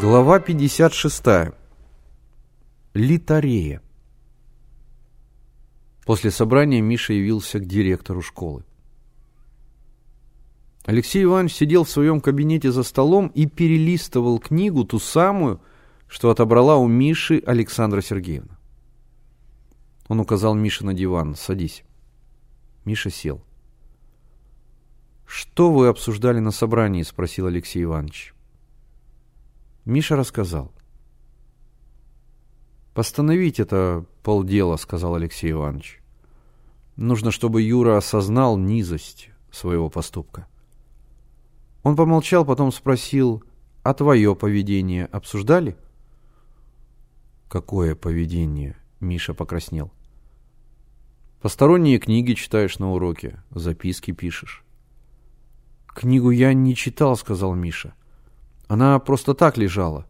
Глава 56. Литарея. После собрания Миша явился к директору школы. Алексей Иванович сидел в своем кабинете за столом и перелистывал книгу, ту самую, что отобрала у Миши Александра Сергеевна. Он указал Мише на диван. «Садись». Миша сел. «Что вы обсуждали на собрании?» – спросил Алексей Иванович. Миша рассказал. «Постановить это полдела», — сказал Алексей Иванович. «Нужно, чтобы Юра осознал низость своего поступка». Он помолчал, потом спросил, «А твое поведение обсуждали?» «Какое поведение?» — Миша покраснел. «Посторонние книги читаешь на уроке, записки пишешь». «Книгу я не читал», — сказал Миша. Она просто так лежала.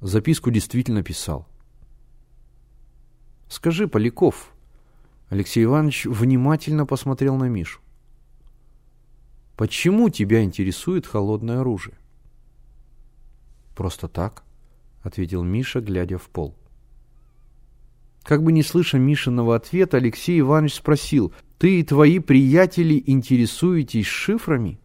Записку действительно писал. «Скажи, Поляков...» Алексей Иванович внимательно посмотрел на Мишу. «Почему тебя интересует холодное оружие?» «Просто так», — ответил Миша, глядя в пол. Как бы не слыша Мишиного ответа, Алексей Иванович спросил, «Ты и твои приятели интересуетесь шифрами?»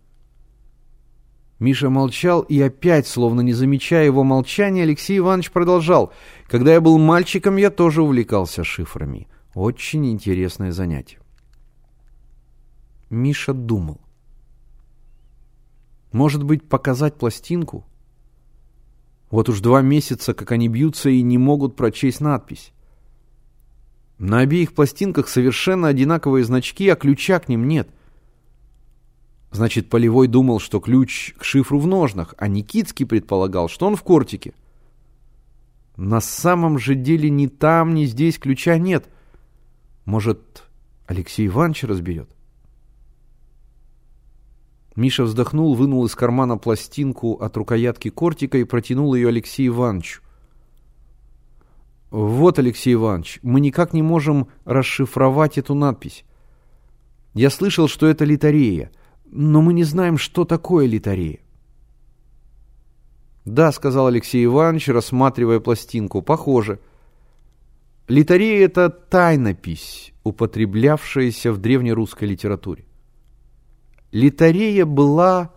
Миша молчал, и опять, словно не замечая его молчания, Алексей Иванович продолжал. «Когда я был мальчиком, я тоже увлекался шифрами. Очень интересное занятие». Миша думал. «Может быть, показать пластинку?» Вот уж два месяца, как они бьются и не могут прочесть надпись. На обеих пластинках совершенно одинаковые значки, а ключа к ним нет – Значит, Полевой думал, что ключ к шифру в ножнах, а Никитский предполагал, что он в кортике. На самом же деле ни там, ни здесь ключа нет. Может, Алексей Иванович разберет? Миша вздохнул, вынул из кармана пластинку от рукоятки кортика и протянул ее Алексею Ивановичу. «Вот, Алексей Иванович, мы никак не можем расшифровать эту надпись. Я слышал, что это литарея но мы не знаем, что такое литарея. «Да», — сказал Алексей Иванович, рассматривая пластинку, — «похоже». Литарея — это тайнопись, употреблявшаяся в древнерусской литературе. Литарея была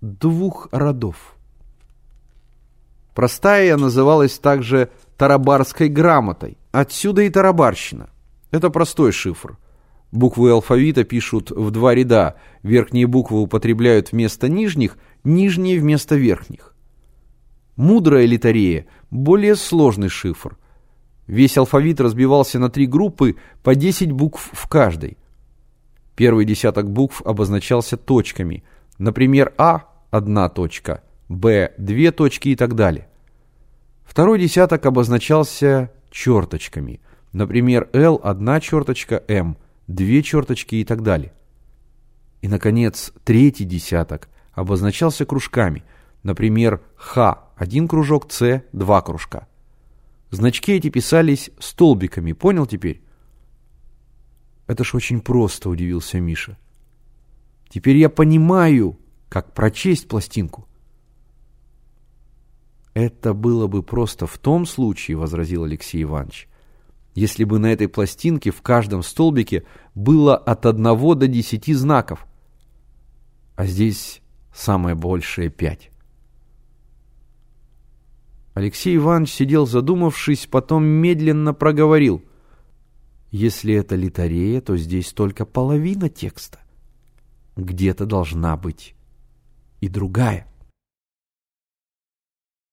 двух родов. Простая называлась также тарабарской грамотой. Отсюда и тарабарщина. Это простой шифр. Буквы алфавита пишут в два ряда. Верхние буквы употребляют вместо нижних, нижние вместо верхних. Мудрая литарея – более сложный шифр. Весь алфавит разбивался на три группы по 10 букв в каждой. Первый десяток букв обозначался точками. Например, А – одна точка, Б – две точки и так далее. Второй десяток обозначался черточками. Например, Л – одна черточка, М – две черточки и так далее. И, наконец, третий десяток обозначался кружками. Например, Х – один кружок, С – два кружка. Значки эти писались столбиками, понял теперь? Это ж очень просто, удивился Миша. Теперь я понимаю, как прочесть пластинку. Это было бы просто в том случае, возразил Алексей Иванович, если бы на этой пластинке в каждом столбике было от одного до десяти знаков. А здесь самое большее пять. Алексей Иванович сидел задумавшись, потом медленно проговорил. Если это литарея, то здесь только половина текста. Где-то должна быть и другая.